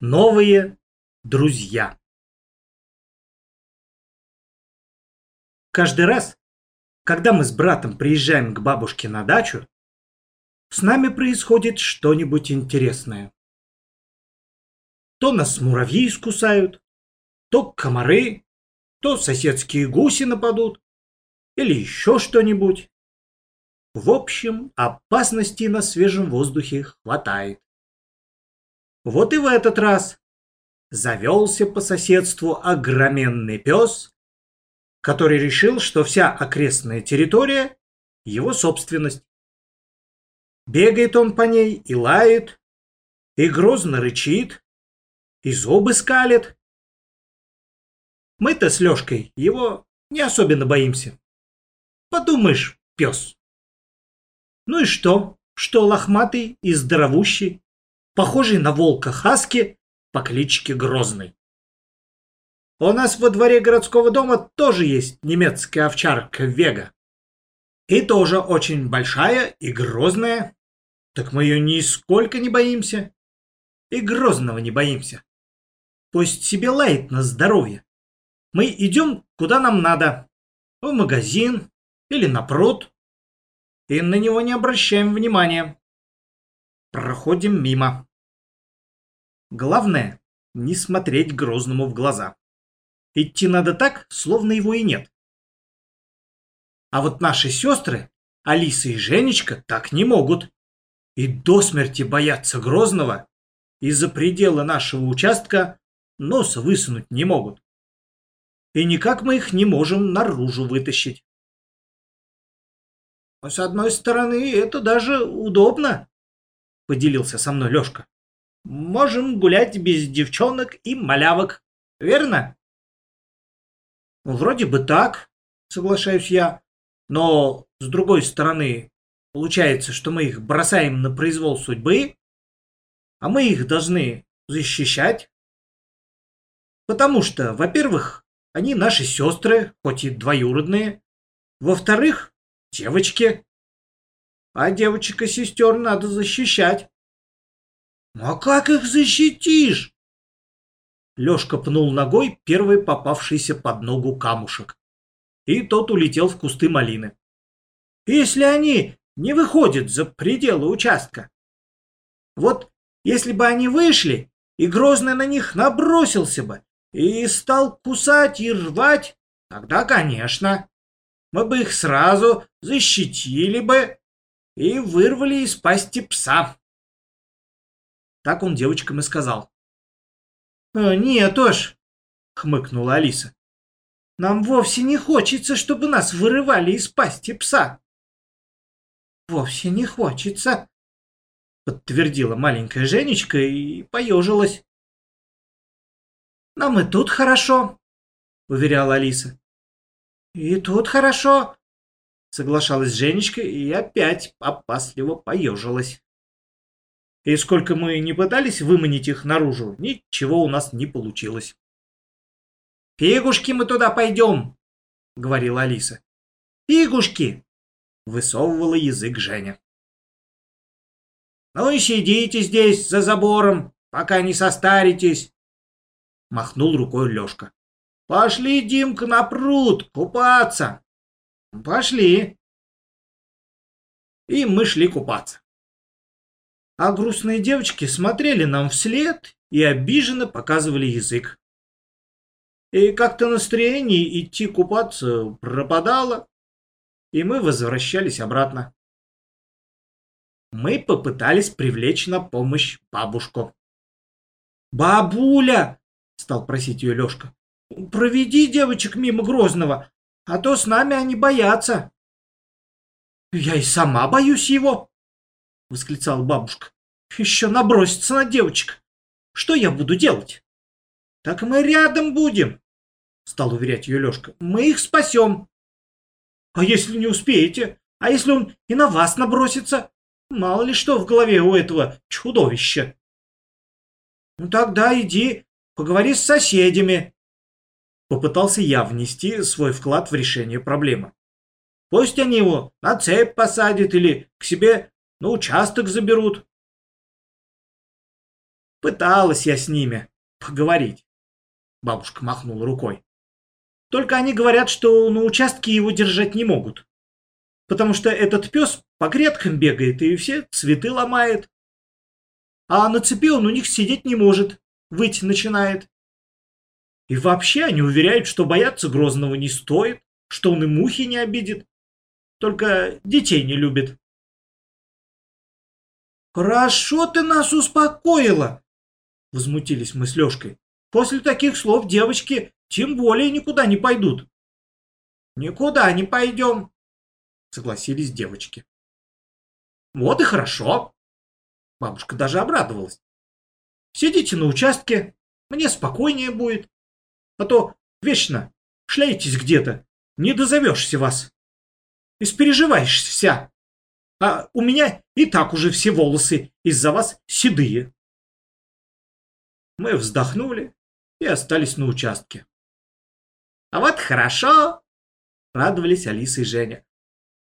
Новые друзья. Каждый раз, когда мы с братом приезжаем к бабушке на дачу, с нами происходит что-нибудь интересное. То нас муравьи искусают, то комары, то соседские гуси нападут, или еще что-нибудь. В общем, опасностей на свежем воздухе хватает. Вот и в этот раз завелся по соседству огроменный пес, который решил, что вся окрестная территория — его собственность. Бегает он по ней и лает, и грозно рычит, и зубы скалит. Мы-то с Лёшкой его не особенно боимся. Подумаешь, пес. Ну и что, что лохматый и здоровущий? Похожий на волка Хаски по кличке Грозный. У нас во дворе городского дома тоже есть немецкая овчарка Вега. И тоже очень большая и грозная. Так мы ее нисколько не боимся. И Грозного не боимся. Пусть себе лает на здоровье. Мы идем, куда нам надо. В магазин или на пруд. И на него не обращаем внимания. Проходим мимо. Главное, не смотреть Грозному в глаза. Идти надо так, словно его и нет. А вот наши сестры, Алиса и Женечка, так не могут. И до смерти боятся Грозного, и за пределы нашего участка носа высунуть не могут. И никак мы их не можем наружу вытащить. С одной стороны, это даже удобно, поделился со мной Лешка можем гулять без девчонок и малявок, верно? Вроде бы так, соглашаюсь я, но с другой стороны, получается, что мы их бросаем на произвол судьбы, а мы их должны защищать. Потому что, во-первых, они наши сестры, хоть и двоюродные. Во-вторых, девочки. А девочек и сестер надо защищать. «А как их защитишь?» Лёшка пнул ногой первый попавшийся под ногу камушек. И тот улетел в кусты малины. «Если они не выходят за пределы участка. Вот если бы они вышли, и Грозный на них набросился бы, и стал кусать и рвать, тогда, конечно, мы бы их сразу защитили бы и вырвали из пасти пса. Так он девочкам и сказал. «Э, «Нет уж», — хмыкнула Алиса. «Нам вовсе не хочется, чтобы нас вырывали из пасти пса». «Вовсе не хочется», — подтвердила маленькая Женечка и поежилась. «Нам и тут хорошо», — уверяла Алиса. «И тут хорошо», — соглашалась Женечка и опять опасливо поежилась. И сколько мы не пытались выманить их наружу, ничего у нас не получилось. «Фигушки мы туда пойдем!» — говорила Алиса. «Фигушки!» — высовывала язык Женя. «Ну и сидите здесь за забором, пока не состаритесь!» — махнул рукой Лешка. «Пошли, Димка, на пруд купаться!» «Пошли!» И мы шли купаться а грустные девочки смотрели нам вслед и обиженно показывали язык. И как-то настроение идти купаться пропадало, и мы возвращались обратно. Мы попытались привлечь на помощь бабушку. «Бабуля!» — стал просить ее Лешка. «Проведи девочек мимо Грозного, а то с нами они боятся». «Я и сама боюсь его!» — восклицала бабушка. «Еще набросится на девочек. Что я буду делать?» «Так мы рядом будем», — стал уверять ее Лешка. «Мы их спасем». «А если не успеете? А если он и на вас набросится? Мало ли что в голове у этого чудовища». «Ну тогда иди, поговори с соседями». Попытался я внести свой вклад в решение проблемы. Пусть они его на цепь посадят или к себе на участок заберут. Пыталась я с ними поговорить. Бабушка махнула рукой. Только они говорят, что на участке его держать не могут. Потому что этот пес по грядкам бегает и все цветы ломает. А на цепи он у них сидеть не может, выть начинает. И вообще они уверяют, что бояться Грозного не стоит, что он и мухи не обидит, только детей не любит. «Хорошо ты нас успокоила!» Возмутились мы с Лешкой. «После таких слов девочки тем более никуда не пойдут». «Никуда не пойдем», согласились девочки. «Вот и хорошо!» Бабушка даже обрадовалась. «Сидите на участке, мне спокойнее будет. А то вечно шляетесь где-то, не дозовешься вас. Испереживаешься вся. А у меня и так уже все волосы из-за вас седые». Мы вздохнули и остались на участке. «А вот хорошо!» — радовались Алиса и Женя.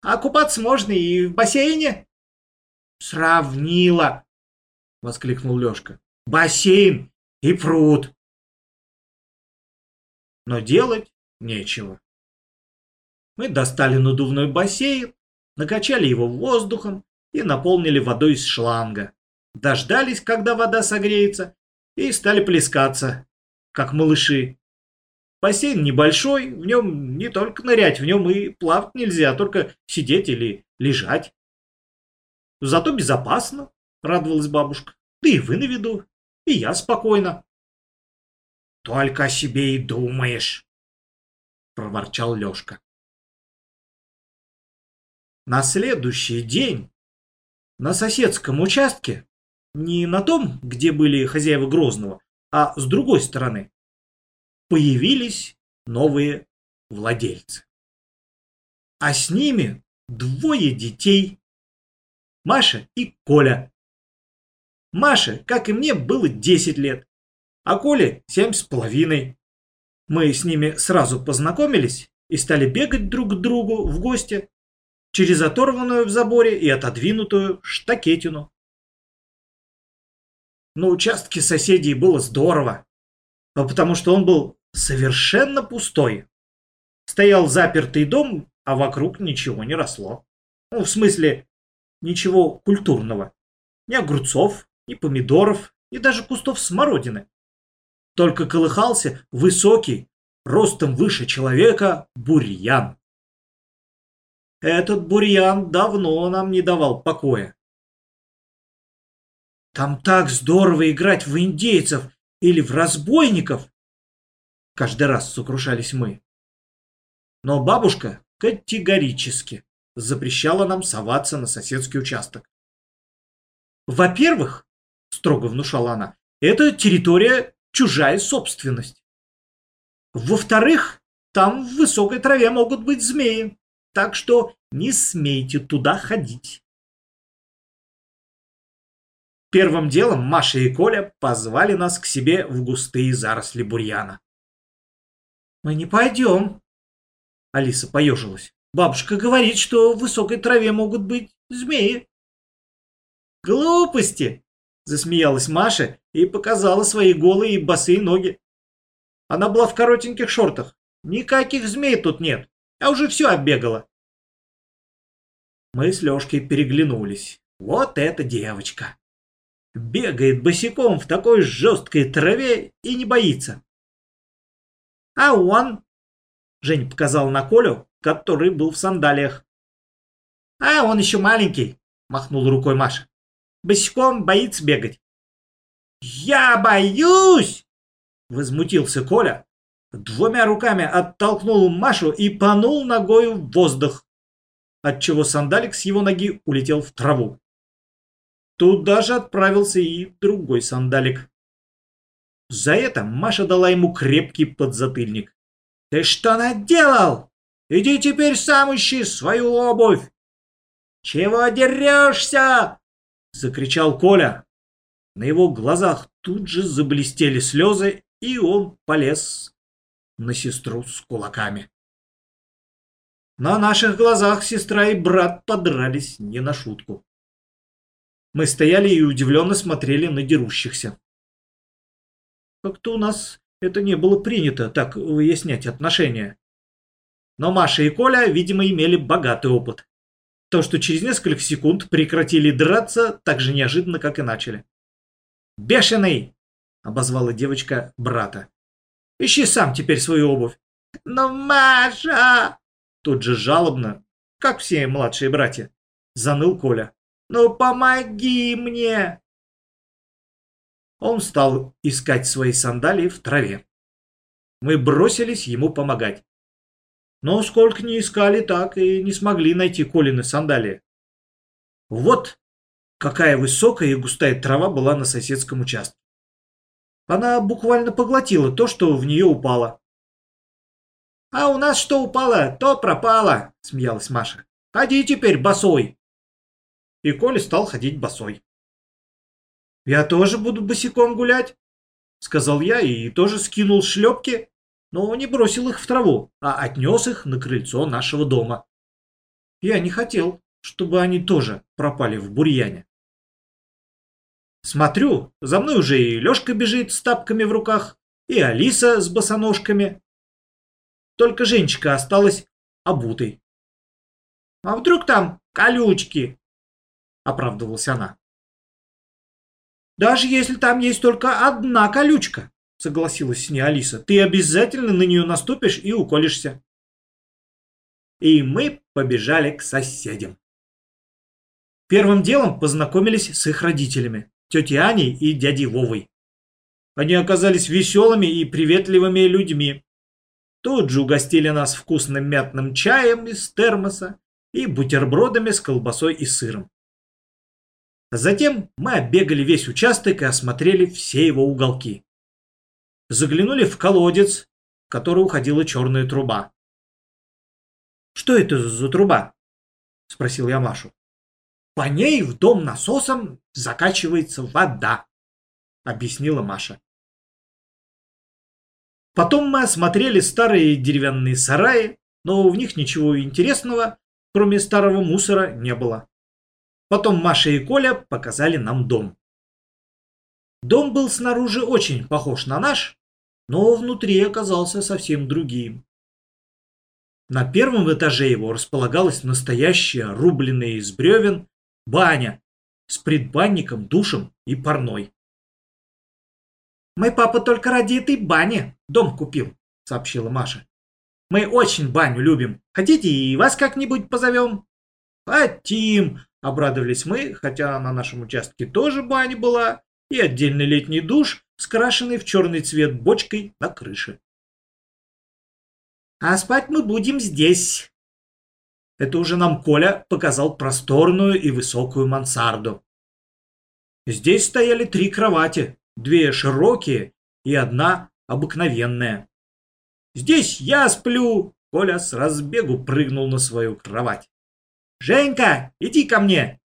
«А купаться можно и в бассейне?» «Сравнила!» — воскликнул Лешка. «Бассейн и пруд!» Но делать нечего. Мы достали надувной бассейн, накачали его воздухом и наполнили водой из шланга. Дождались, когда вода согреется, и стали плескаться, как малыши. Бассейн небольшой, в нем не только нырять, в нем и плавать нельзя, только сидеть или лежать. Зато безопасно, радовалась бабушка. Да и вы на виду, и я спокойно. Только о себе и думаешь, проворчал Лешка. На следующий день на соседском участке не на том, где были хозяева Грозного, а с другой стороны. Появились новые владельцы. А с ними двое детей. Маша и Коля. Маше, как и мне, было 10 лет, а Коле семь с половиной. Мы с ними сразу познакомились и стали бегать друг к другу в гости через оторванную в заборе и отодвинутую штакетину. На участке соседей было здорово, а потому что он был совершенно пустой. Стоял запертый дом, а вокруг ничего не росло. Ну, в смысле, ничего культурного. Ни огурцов, ни помидоров, ни даже кустов смородины. Только колыхался высокий, ростом выше человека, бурьян. Этот бурьян давно нам не давал покоя. Там так здорово играть в индейцев или в разбойников. Каждый раз сокрушались мы. Но бабушка категорически запрещала нам соваться на соседский участок. Во-первых, строго внушала она, это территория чужая собственность. Во-вторых, там в высокой траве могут быть змеи, так что не смейте туда ходить. Первым делом Маша и Коля позвали нас к себе в густые заросли бурьяна. «Мы не пойдем», — Алиса поежилась. «Бабушка говорит, что в высокой траве могут быть змеи». «Глупости!» — засмеялась Маша и показала свои голые и босые ноги. Она была в коротеньких шортах. Никаких змей тут нет. Я уже все оббегала. Мы с Лешкой переглянулись. Вот эта девочка. Бегает босиком в такой жесткой траве и не боится. А он? Жень показал на Колю, который был в сандалиях. А он еще маленький, махнул рукой Маша. Босиком боится бегать. Я боюсь! Возмутился Коля. Двумя руками оттолкнул Машу и панул ногою в воздух, отчего сандалик с его ноги улетел в траву. Тут даже отправился и другой сандалик. За это Маша дала ему крепкий подзатыльник. «Ты что наделал? Иди теперь сам ищи свою обувь!» «Чего дерешься?» — закричал Коля. На его глазах тут же заблестели слезы, и он полез на сестру с кулаками. На наших глазах сестра и брат подрались не на шутку. Мы стояли и удивленно смотрели на дерущихся. Как-то у нас это не было принято так выяснять отношения. Но Маша и Коля, видимо, имели богатый опыт. То, что через несколько секунд прекратили драться так же неожиданно, как и начали. «Бешеный!» — обозвала девочка брата. «Ищи сам теперь свою обувь». «Но Маша!» Тут же жалобно, как все младшие братья, заныл Коля. «Ну помоги мне!» Он стал искать свои сандалии в траве. Мы бросились ему помогать. Но сколько не искали, так и не смогли найти Колины сандалии. Вот какая высокая и густая трава была на соседском участке. Она буквально поглотила то, что в нее упало. «А у нас что упало, то пропало», — смеялась Маша. «Ходи теперь босой». И Коля стал ходить босой. «Я тоже буду босиком гулять», — сказал я и тоже скинул шлепки но не бросил их в траву, а отнес их на крыльцо нашего дома. Я не хотел, чтобы они тоже пропали в бурьяне. Смотрю, за мной уже и Лёшка бежит с тапками в руках, и Алиса с босоножками. Только Женечка осталась обутой. «А вдруг там колючки?» — оправдывалась она. «Даже если там есть только одна колючка, согласилась с ней Алиса. Ты обязательно на нее наступишь и уколешься. И мы побежали к соседям. Первым делом познакомились с их родителями, тетей Аней и дядей Вовой. Они оказались веселыми и приветливыми людьми. Тут же угостили нас вкусным мятным чаем из термоса и бутербродами с колбасой и сыром. Затем мы оббегали весь участок и осмотрели все его уголки заглянули в колодец, в который уходила черная труба. «Что это за труба?» — спросил я Машу. «По ней в дом насосом закачивается вода», — объяснила Маша. Потом мы осмотрели старые деревянные сараи, но в них ничего интересного, кроме старого мусора, не было. Потом Маша и Коля показали нам дом. Дом был снаружи очень похож на наш, но внутри оказался совсем другим. На первом этаже его располагалась настоящая, рубленная из бревен, баня с предбанником, душем и парной. «Мой папа только ради этой бани дом купил», — сообщила Маша. «Мы очень баню любим. Хотите, и вас как-нибудь позовем?» «Хотим!» — обрадовались мы, хотя на нашем участке тоже баня была, и отдельный летний душ, скрашенный в черный цвет бочкой на крыше. «А спать мы будем здесь!» Это уже нам Коля показал просторную и высокую мансарду. Здесь стояли три кровати, две широкие и одна обыкновенная. «Здесь я сплю!» Коля с разбегу прыгнул на свою кровать. «Женька, иди ко мне!»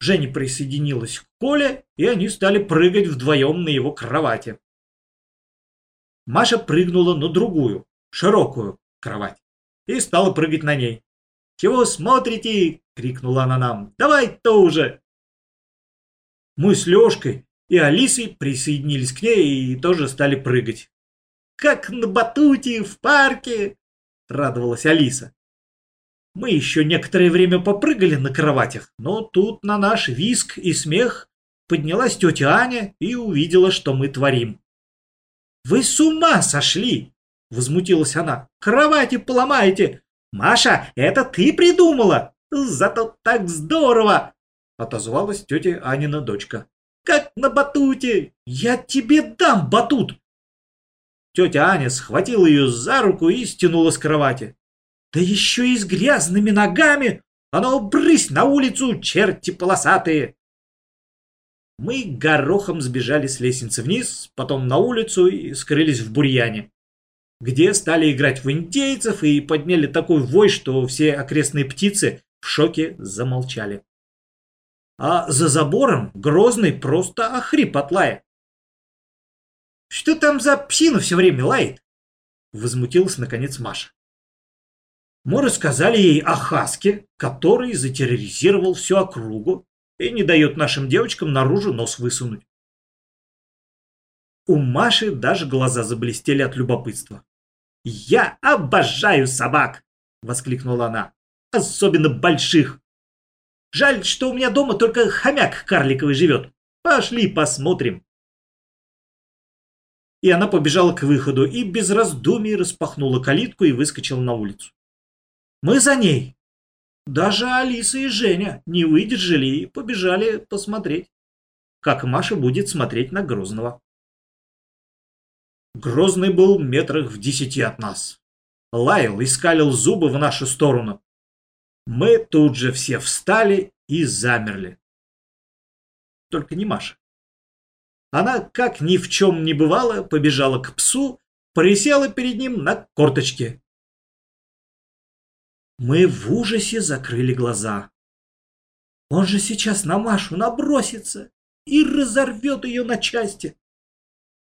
Женя присоединилась к Коле, и они стали прыгать вдвоем на его кровати. Маша прыгнула на другую, широкую кровать и стала прыгать на ней. «Чего смотрите?» — крикнула она нам. «Давай тоже!» Мы с Лешкой и Алисой присоединились к ней и тоже стали прыгать. «Как на батуте в парке!» — радовалась Алиса. Мы еще некоторое время попрыгали на кроватях, но тут на наш виск и смех поднялась тетя Аня и увидела, что мы творим. «Вы с ума сошли!» — возмутилась она. «Кровати поломаете! Маша, это ты придумала! Зато так здорово!» — отозвалась тетя Анина дочка. «Как на батуте! Я тебе дам батут!» Тетя Аня схватила ее за руку и стянула с кровати. Да еще и с грязными ногами! А ну, брысь на улицу, черти полосатые!» Мы горохом сбежали с лестницы вниз, потом на улицу и скрылись в бурьяне, где стали играть в индейцев и подняли такой вой, что все окрестные птицы в шоке замолчали. А за забором Грозный просто охрип от лая. «Что там за псина все время лает?» Возмутилась наконец Маша. Мы рассказали ей о Хаске, который затерроризировал всю округу и не дает нашим девочкам наружу нос высунуть. У Маши даже глаза заблестели от любопытства. «Я обожаю собак!» — воскликнула она. «Особенно больших! Жаль, что у меня дома только хомяк карликовый живет. Пошли посмотрим!» И она побежала к выходу и без раздумий распахнула калитку и выскочила на улицу. Мы за ней. Даже Алиса и Женя не выдержали и побежали посмотреть, как Маша будет смотреть на Грозного. Грозный был метрах в десяти от нас. Лаял и скалил зубы в нашу сторону. Мы тут же все встали и замерли. Только не Маша. Она, как ни в чем не бывало, побежала к псу, присела перед ним на корточки. Мы в ужасе закрыли глаза. Он же сейчас на Машу набросится и разорвет ее на части.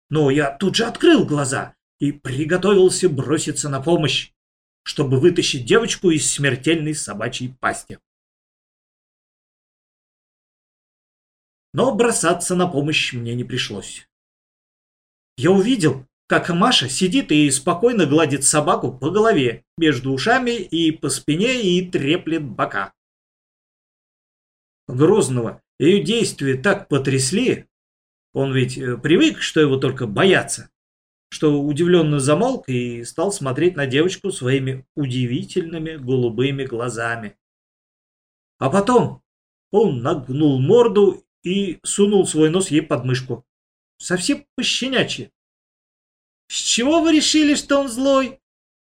Но я тут же открыл глаза и приготовился броситься на помощь, чтобы вытащить девочку из смертельной собачьей пасти. Но бросаться на помощь мне не пришлось. Я увидел, как Маша сидит и спокойно гладит собаку по голове, между ушами и по спине и треплет бока. Грозного ее действия так потрясли, он ведь э, привык, что его только боятся, что удивленно замолк и стал смотреть на девочку своими удивительными голубыми глазами. А потом он нагнул морду и сунул свой нос ей под мышку. Совсем пощенячьи. «С чего вы решили, что он злой?»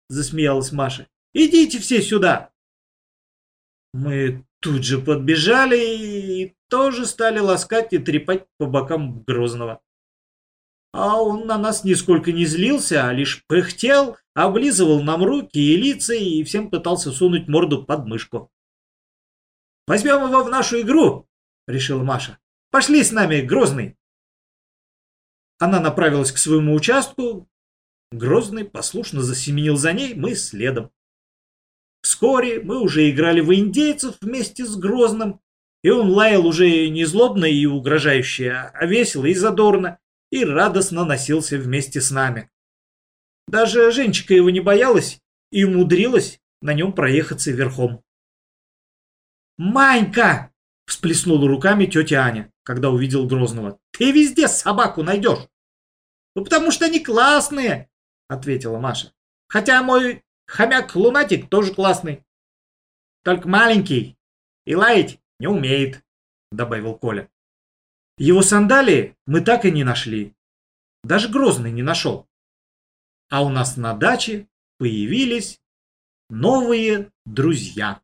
Засмеялась Маша. «Идите все сюда!» Мы тут же подбежали и тоже стали ласкать и трепать по бокам Грозного. А он на нас нисколько не злился, а лишь пыхтел, облизывал нам руки и лица и всем пытался сунуть морду под мышку. «Возьмем его в нашу игру!» — решила Маша. «Пошли с нами, Грозный!» Она направилась к своему участку. Грозный послушно засеменил за ней, мы следом. Вскоре мы уже играли в индейцев вместе с Грозным, и он лаял уже не злобно и угрожающе, а весело и задорно, и радостно носился вместе с нами. Даже Женечка его не боялась и умудрилась на нем проехаться верхом. «Манька!» – всплеснула руками тетя Аня, когда увидел Грозного. «Ты везде собаку найдешь!» «Ну, потому что они классные!» – ответила Маша. «Хотя мой хомяк-лунатик тоже классный. Только маленький и лаять не умеет», – добавил Коля. Его сандалии мы так и не нашли. Даже Грозный не нашел. А у нас на даче появились новые друзья.